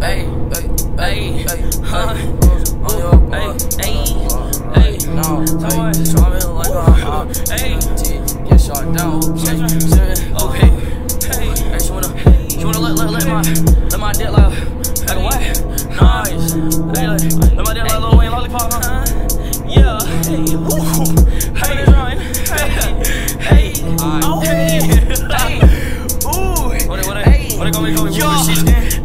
Hey, hey, hey, huh? On. Hey, hey, no, hey, try me like a. Hey, get shot down. Okay, okay. Hey, hey, wanna, she wanna let, let, let my, let my dick like, like what? Nice. Hey, let, my dick like Lil Wayne lollipop, huh? Yeah. Hey, woo. Hey. Hey, hey, oh, hey, hey. Ooh. What it, what it, what it gonna be, gonna be, what it, she's in.